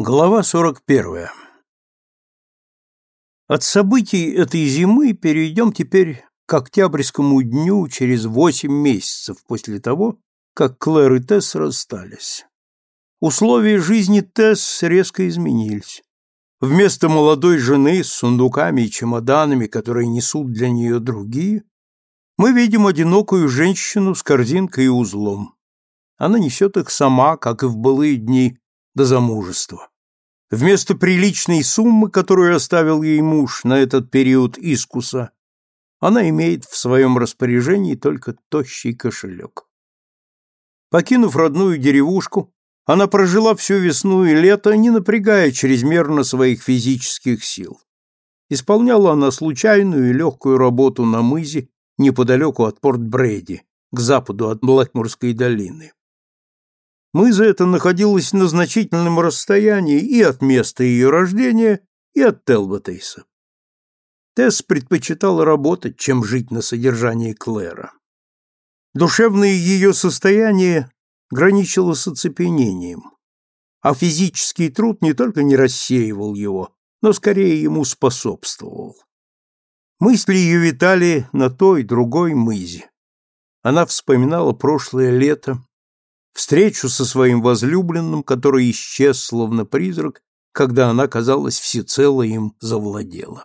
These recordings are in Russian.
Глава 41. От событий этой зимы перейдем теперь к октябрьскому дню через восемь месяцев после того, как Клэр и Тесс расстались. Условия жизни Тесс резко изменились. Вместо молодой жены с сундуками и чемоданами, которые несут для нее другие, мы видим одинокую женщину с корзинкой и узлом. Она несет их сама, как и в былые дни, до замужества. Вместо приличной суммы, которую оставил ей муж на этот период искуса, она имеет в своем распоряжении только тощий кошелек. Покинув родную деревушку, она прожила всю весну и лето, не напрягая чрезмерно своих физических сил. Исполняла она случайную и легкую работу на мызе неподалеку от порт Брэди, к западу от Блэкмурской долины. Мыза эта находилась на значительном расстоянии и от места ее рождения, и от Телботейса. Тесс предпочитала работать, чем жить на содержании Клэра. Душевное ее состояние граничило с оцепенением, а физический труд не только не рассеивал его, но скорее ему способствовал. Мысли ее витали на той, другой мызе. Она вспоминала прошлое лето, встречу со своим возлюбленным, который исчез словно призрак, когда она, казалось, всецело им завладела.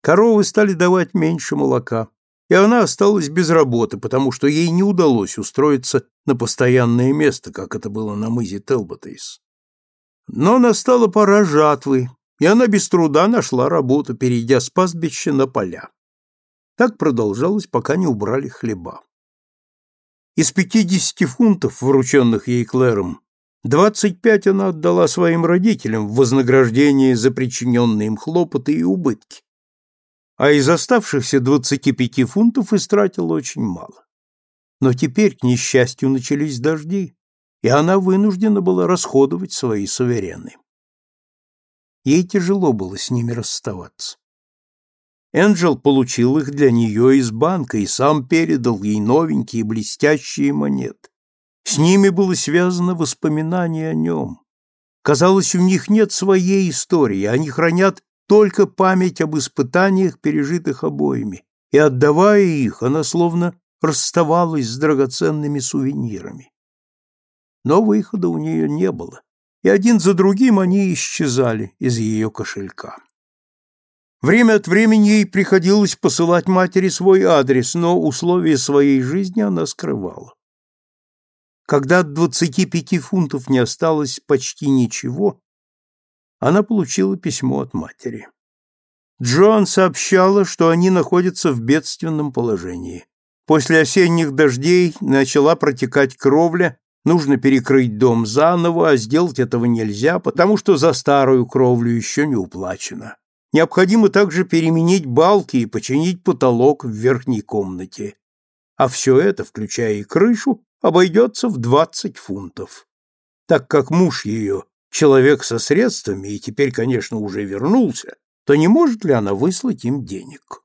Коровы стали давать меньше молока, и она осталась без работы, потому что ей не удалось устроиться на постоянное место, как это было на мызе Телботейс. Но настала пора жатвы, и она без труда нашла работу, перейдя с пастбища на поля. Так продолжалось, пока не убрали хлеба. Из пятидесяти фунтов, врученных ей Клэром, двадцать пять она отдала своим родителям в вознаграждение за причиненные им хлопоты и убытки, а из оставшихся двадцати пяти фунтов истратила очень мало. Но теперь, к несчастью, начались дожди, и она вынуждена была расходовать свои суверены. Ей тяжело было с ними расставаться. Энджел получил их для нее из банка и сам передал ей новенькие блестящие монеты. С ними было связано воспоминание о нем. Казалось, у них нет своей истории, они хранят только память об испытаниях, пережитых обоими, и, отдавая их, она словно расставалась с драгоценными сувенирами. Но выхода у нее не было, и один за другим они исчезали из ее кошелька. Время от времени ей приходилось посылать матери свой адрес, но условия своей жизни она скрывала. Когда от двадцати пяти фунтов не осталось почти ничего, она получила письмо от матери. Джоан сообщала, что они находятся в бедственном положении. После осенних дождей начала протекать кровля, нужно перекрыть дом заново, а сделать этого нельзя, потому что за старую кровлю еще не уплачено. Необходимо также переменить балки и починить потолок в верхней комнате. А все это, включая и крышу, обойдется в 20 фунтов. Так как муж ее человек со средствами и теперь, конечно, уже вернулся, то не может ли она выслать им денег?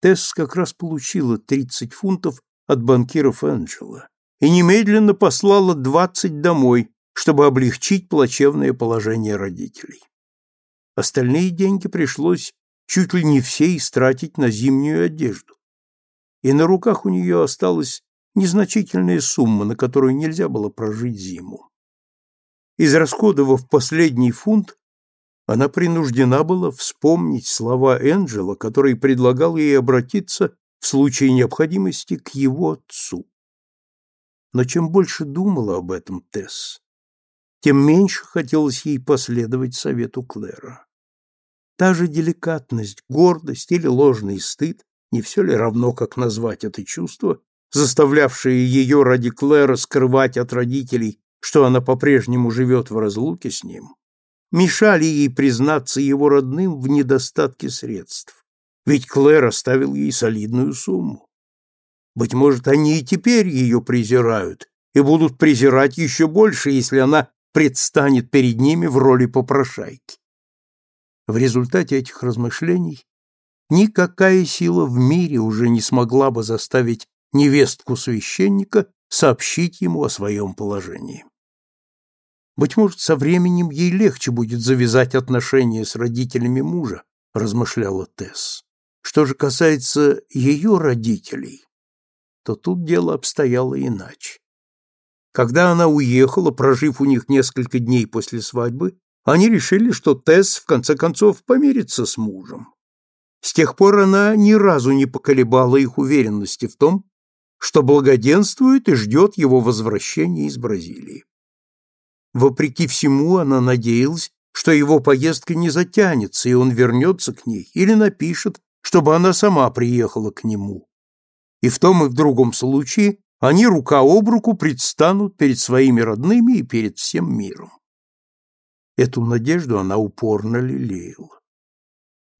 Тесс как раз получила 30 фунтов от банкиров Энджела и немедленно послала 20 домой, чтобы облегчить плачевное положение родителей. Остальные деньги пришлось чуть ли не все истратить на зимнюю одежду. И на руках у нее осталась незначительная сумма, на которую нельзя было прожить зиму. Израсходовав последний фунт, она принуждена была вспомнить слова Энджела, который предлагал ей обратиться в случае необходимости к его отцу. Но чем больше думала об этом Тесс, тем меньше хотелось ей последовать совету Клэра. Та же деликатность, гордость или ложный стыд, не все ли равно, как назвать это чувство, заставлявшее ее ради Клэра скрывать от родителей, что она по-прежнему живет в разлуке с ним, мешали ей признаться его родным в недостатке средств. Ведь Клэр оставил ей солидную сумму. Быть может, они и теперь ее презирают, и будут презирать еще больше, если она предстанет перед ними в роли попрошайки. В результате этих размышлений никакая сила в мире уже не смогла бы заставить невестку священника сообщить ему о своем положении. Быть может, со временем ей легче будет завязать отношения с родителями мужа, размышляла Тесс. Что же касается ее родителей, то тут дело обстояло иначе. Когда она уехала, прожив у них несколько дней после свадьбы, они решили, что Тесс в конце концов помирится с мужем. С тех пор она ни разу не поколебала их уверенности в том, что благоденствует и ждет его возвращения из Бразилии. Вопреки всему она надеялась, что его поездка не затянется, и он вернется к ней или напишет, чтобы она сама приехала к нему. И в том и в другом случае они рука об руку предстанут перед своими родными и перед всем миром. Эту надежду она упорно лелеяла.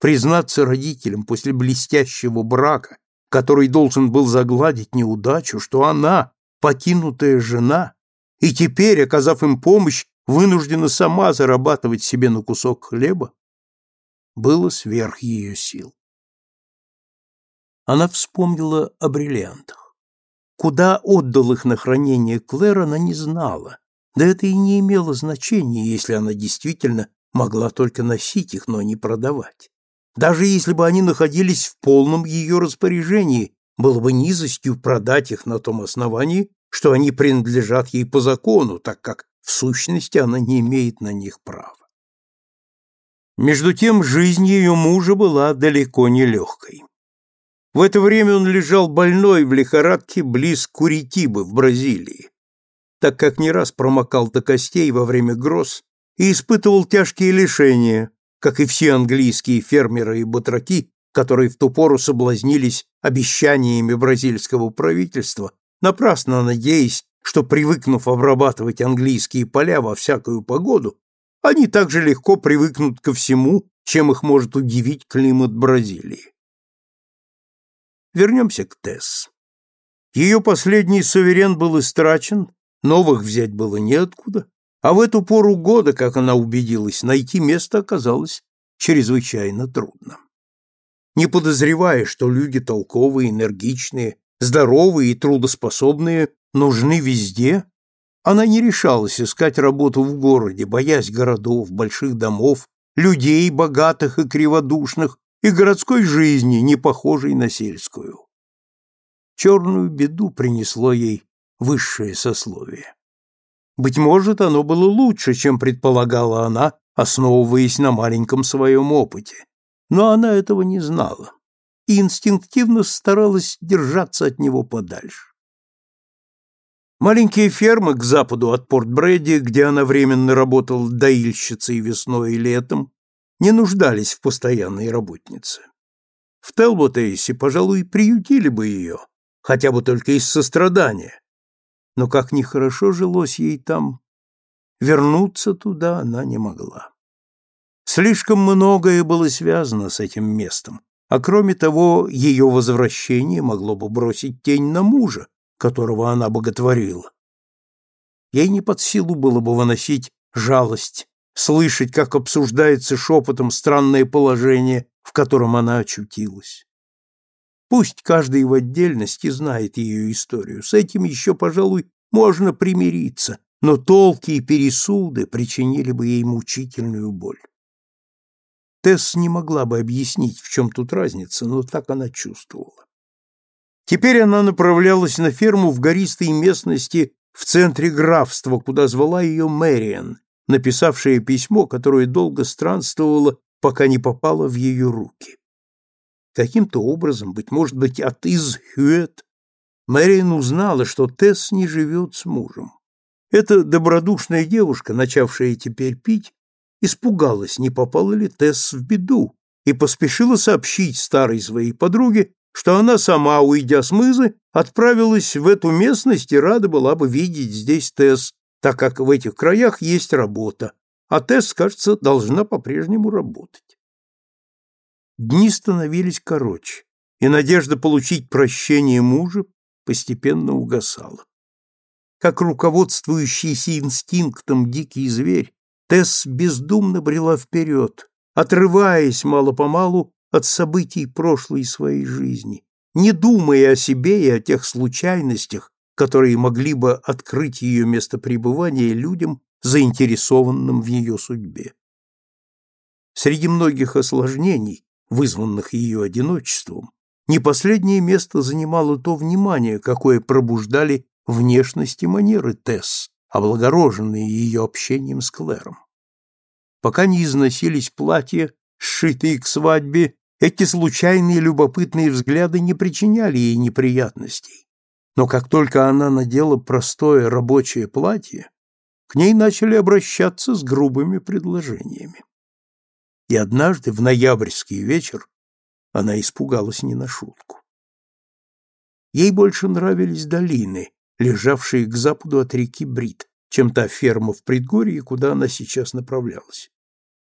Признаться родителям после блестящего брака, который должен был загладить неудачу, что она, покинутая жена, и теперь, оказав им помощь, вынуждена сама зарабатывать себе на кусок хлеба, было сверх ее сил. Она вспомнила о бриллиантах. Куда отдал их на хранение Клэр, она не знала, да это и не имело значения, если она действительно могла только носить их, но не продавать. Даже если бы они находились в полном ее распоряжении, было бы низостью продать их на том основании, что они принадлежат ей по закону, так как в сущности она не имеет на них права. Между тем жизнь ее мужа была далеко не легкой. В это время он лежал больной в лихорадке близ Куритибы в Бразилии так как не раз промокал до костей во время гроз и испытывал тяжкие лишения, как и все английские фермеры и батраки, которые в ту пору соблазнились обещаниями бразильского правительства, напрасно надеясь, что, привыкнув обрабатывать английские поля во всякую погоду, они также легко привыкнут ко всему, чем их может удивить климат Бразилии. Вернемся к Тесс. Ее последний суверен был истрачен, Новых взять было неоткуда, а в эту пору года, как она убедилась, найти место оказалось чрезвычайно трудно. Не подозревая, что люди толковые, энергичные, здоровые и трудоспособные нужны везде, она не решалась искать работу в городе, боясь городов, больших домов, людей богатых и криводушных, и городской жизни, не похожей на сельскую. Черную беду принесло ей высшее сословие. Быть может, оно было лучше, чем предполагала она, основываясь на маленьком своем опыте. Но она этого не знала и инстинктивно старалась держаться от него подальше. Маленькие фермы к западу от Порт-Брэди, где она временно работала доильщицей весной и летом, не нуждались в постоянной работнице. В Телботейсе, пожалуй, приютили бы ее, хотя бы только из сострадания, но как нехорошо жилось ей там, вернуться туда она не могла. Слишком многое было связано с этим местом, а кроме того, ее возвращение могло бы бросить тень на мужа, которого она боготворила. Ей не под силу было бы выносить жалость, слышать, как обсуждается шепотом странное положение, в котором она очутилась. Пусть каждый в отдельности знает ее историю, с этим еще, пожалуй, можно примириться, но толки и пересуды причинили бы ей мучительную боль. Тесс не могла бы объяснить, в чем тут разница, но так она чувствовала. Теперь она направлялась на ферму в гористой местности в центре графства, куда звала ее Мэриан, написавшая письмо, которое долго странствовало, пока не попало в ее руки. Каким-то образом, быть может быть, от из Хюэт, Мэриан узнала, что Тесс не живет с мужем. Эта добродушная девушка, начавшая теперь пить, испугалась, не попала ли Тесс в беду, и поспешила сообщить старой своей подруге, что она сама, уйдя с мызы, отправилась в эту местность и рада была бы видеть здесь Тесс, так как в этих краях есть работа, а Тесс, кажется, должна по-прежнему работать. Дни становились короче, и надежда получить прощение мужа постепенно угасала. Как руководствующийся инстинктом дикий зверь, Тесс бездумно брела вперед, отрываясь мало-помалу от событий прошлой своей жизни, не думая о себе и о тех случайностях, которые могли бы открыть ее место пребывания людям, заинтересованным в ее судьбе. Среди многих осложнений, вызванных ее одиночеством, не последнее место занимало то внимание, какое пробуждали внешность и манеры Тесс, облагороженные ее общением с Клэром. Пока не износились платья, сшитые к свадьбе, эти случайные любопытные взгляды не причиняли ей неприятностей. Но как только она надела простое рабочее платье, к ней начали обращаться с грубыми предложениями. И однажды, в ноябрьский вечер, она испугалась не на шутку. Ей больше нравились долины, лежавшие к западу от реки Брит, чем та ферма в предгорье, куда она сейчас направлялась.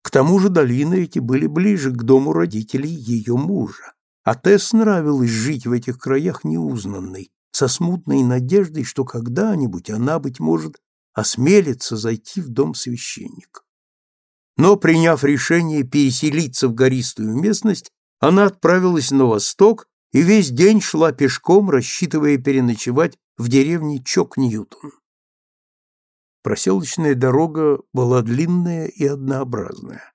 К тому же долины эти были ближе к дому родителей ее мужа, а Тесс нравилось жить в этих краях неузнанной, со смутной надеждой, что когда-нибудь она, быть может, осмелится зайти в дом священника. Но, приняв решение переселиться в гористую местность, она отправилась на восток и весь день шла пешком, рассчитывая переночевать в деревне Чок-Ньютон. Проселочная дорога была длинная и однообразная.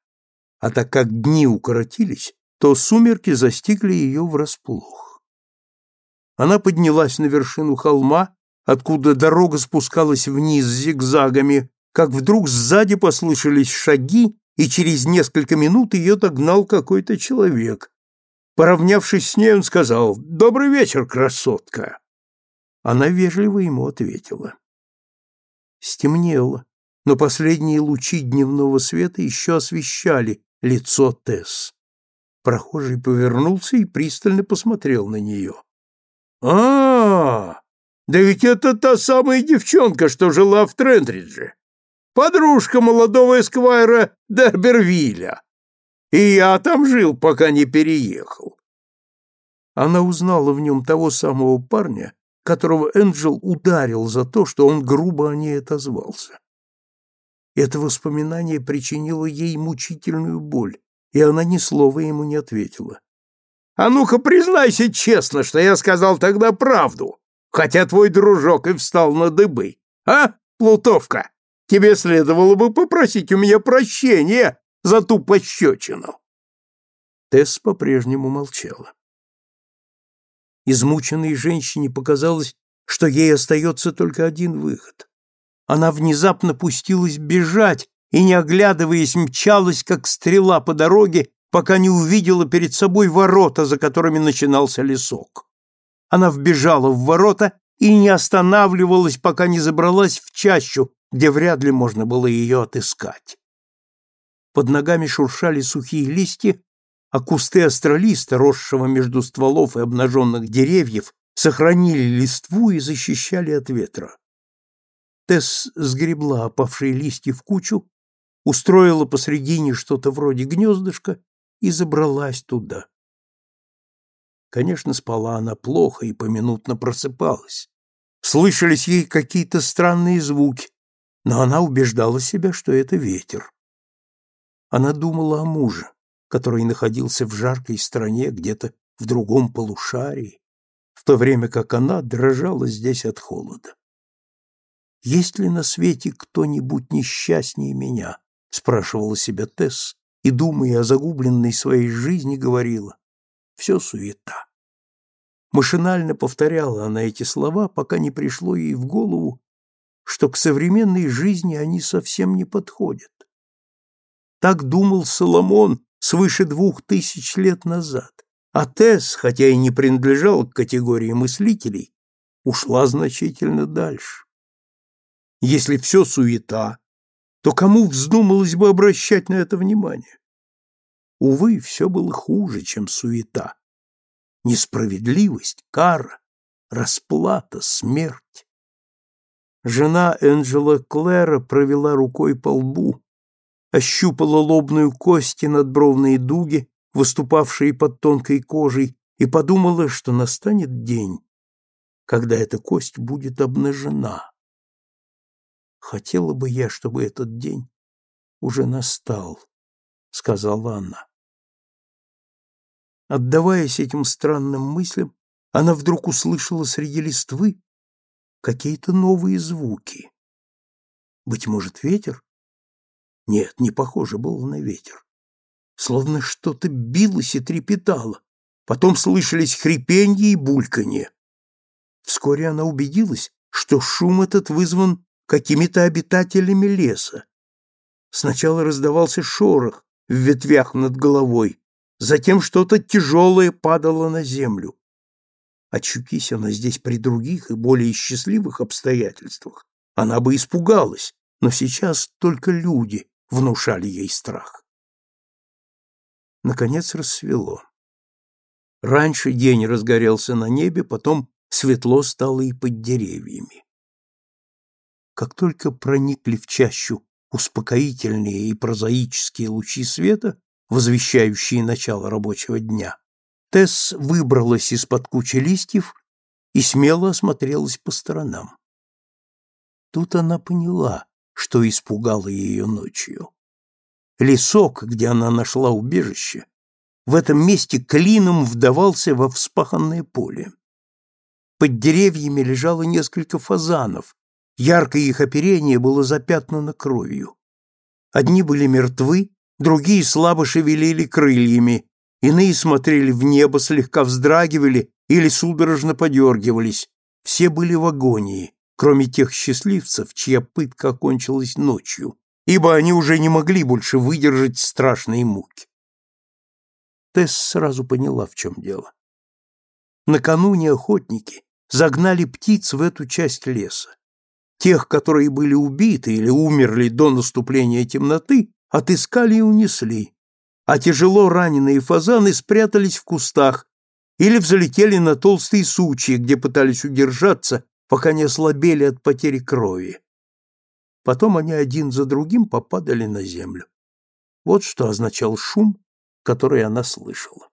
А так как дни укоротились, то сумерки застигли ее врасплох. Она поднялась на вершину холма, откуда дорога спускалась вниз зигзагами, как вдруг сзади послышались шаги, и через несколько минут ее догнал какой-то человек. Поравнявшись с ней, он сказал «Добрый вечер, красотка!» Она вежливо ему ответила. Стемнело, но последние лучи дневного света еще освещали лицо Тесс. Прохожий повернулся и пристально посмотрел на нее. а, -а, -а да ведь это та самая девчонка, что жила в Трендридже. Подружка молодого эсквайра Дербервилля. И я там жил, пока не переехал. Она узнала в нем того самого парня, которого Энджел ударил за то, что он грубо о ней отозвался. Это воспоминание причинило ей мучительную боль, и она ни слова ему не ответила. «А ну-ка, признайся честно, что я сказал тогда правду, хотя твой дружок и встал на дыбы. А, Плутовка, тебе следовало бы попросить у меня прощения за ту пощечину». Тесс по-прежнему молчала. Измученной женщине показалось, что ей остается только один выход. Она внезапно пустилась бежать и, не оглядываясь, мчалась, как стрела по дороге, пока не увидела перед собой ворота, за которыми начинался лесок. Она вбежала в ворота и не останавливалась, пока не забралась в чащу, где вряд ли можно было ее отыскать. Под ногами шуршали сухие листья, а кусты астролиста, росшего между стволов и обнаженных деревьев, сохранили листву и защищали от ветра. Тесс сгребла опавшие листья в кучу, устроила посредине что-то вроде гнездышка и забралась туда. Конечно, спала она плохо и поминутно просыпалась. Слышались ей какие-то странные звуки, но она убеждала себя, что это ветер. Она думала о муже который находился в жаркой стране где-то в другом полушарии, в то время как она дрожала здесь от холода. «Есть ли на свете кто-нибудь несчастнее меня?» — спрашивала себя Тесс, и, думая о загубленной своей жизни, говорила «Все суета». Машинально повторяла она эти слова, пока не пришло ей в голову, что к современной жизни они совсем не подходят. Так думал Соломон, свыше двух тысяч лет назад, а Тесс, хотя и не принадлежала к категории мыслителей, ушла значительно дальше. Если все суета, то кому вздумалось бы обращать на это внимание? Увы, все было хуже, чем суета. Несправедливость, кара, расплата, смерть. Жена Энджела Клэра провела рукой по лбу, ощупала лобную кость и надбровные дуги, выступавшие под тонкой кожей, и подумала, что настанет день, когда эта кость будет обнажена. Хотела бы я, чтобы этот день уже настал, сказала она. Отдаваясь этим странным мыслям, она вдруг услышала среди листвы какие-то новые звуки. Быть может, ветер? Нет, не похоже было на ветер. Словно что-то билось и трепетало. Потом слышались хрипенье и бульканье. Вскоре она убедилась, что шум этот вызван какими-то обитателями леса. Сначала раздавался шорох в ветвях над головой, затем что-то тяжелое падало на землю. Очутись она здесь при других и более счастливых обстоятельствах, она бы испугалась, но сейчас только люди внушали ей страх. Наконец рассвело. Раньше день разгорелся на небе, потом светло стало и под деревьями. Как только проникли в чащу успокоительные и прозаические лучи света, возвещающие начало рабочего дня, Тесс выбралась из-под кучи листьев и смело осмотрелась по сторонам. Тут она поняла, что испугало ее ночью. Лесок, где она нашла убежище, в этом месте клином вдавался во вспаханное поле. Под деревьями лежало несколько фазанов, яркое их оперение было запятнано кровью. Одни были мертвы, другие слабо шевелили крыльями, иные смотрели в небо, слегка вздрагивали или судорожно подергивались. Все были в агонии, кроме тех счастливцев, чья пытка окончилась ночью, ибо они уже не могли больше выдержать страшные муки. Тесс сразу поняла, в чем дело. Накануне охотники загнали птиц в эту часть леса. Тех, которые были убиты или умерли до наступления темноты, отыскали и унесли, а тяжело раненые фазаны спрятались в кустах или взлетели на толстые сучья, где пытались удержаться пока не ослабели от потери крови. Потом они один за другим попадали на землю. Вот что означал шум, который она слышала.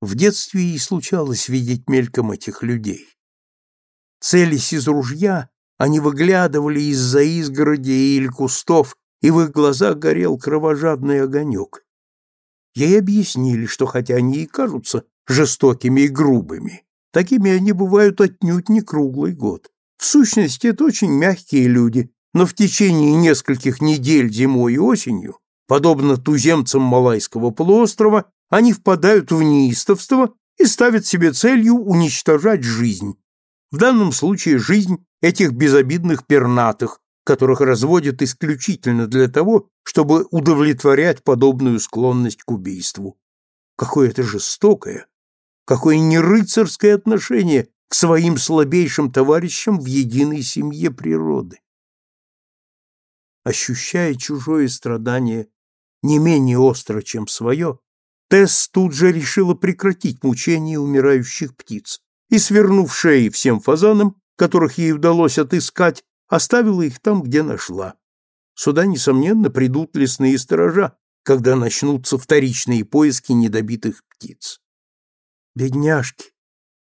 В детстве ей случалось видеть мельком этих людей. Целясь из ружья, они выглядывали из-за изгороди или кустов, и в их глазах горел кровожадный огонек. Ей объяснили, что хотя они и кажутся жестокими и грубыми, Такими они бывают отнюдь не круглый год. В сущности, это очень мягкие люди, но в течение нескольких недель зимой и осенью, подобно туземцам Малайского полуострова, они впадают в неистовство и ставят себе целью уничтожать жизнь. В данном случае жизнь этих безобидных пернатых, которых разводят исключительно для того, чтобы удовлетворять подобную склонность к убийству. Какое это жестокое, Какое нерыцарское отношение к своим слабейшим товарищам в единой семье природы. Ощущая чужое страдание не менее остро, чем свое, Тесс тут же решила прекратить мучения умирающих птиц и, свернув шеи всем фазанам, которых ей удалось отыскать, оставила их там, где нашла. Сюда, несомненно, придут лесные сторожа, когда начнутся вторичные поиски недобитых птиц. Бедняжки!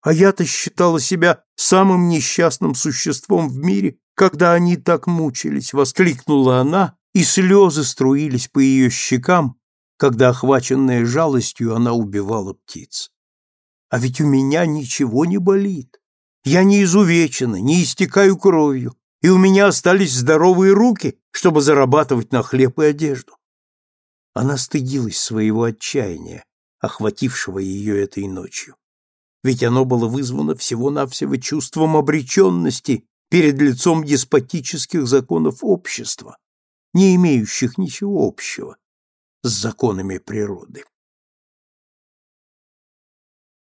А я-то считала себя самым несчастным существом в мире, когда они так мучились, — воскликнула она, и слезы струились по ее щекам, когда, охваченная жалостью, она убивала птиц. А ведь у меня ничего не болит. Я не изувечена, не истекаю кровью, и у меня остались здоровые руки, чтобы зарабатывать на хлеб и одежду. Она стыдилась своего отчаяния, охватившего ее этой ночью. Ведь оно было вызвано всего-навсего чувством обреченности перед лицом деспотических законов общества, не имеющих ничего общего с законами природы.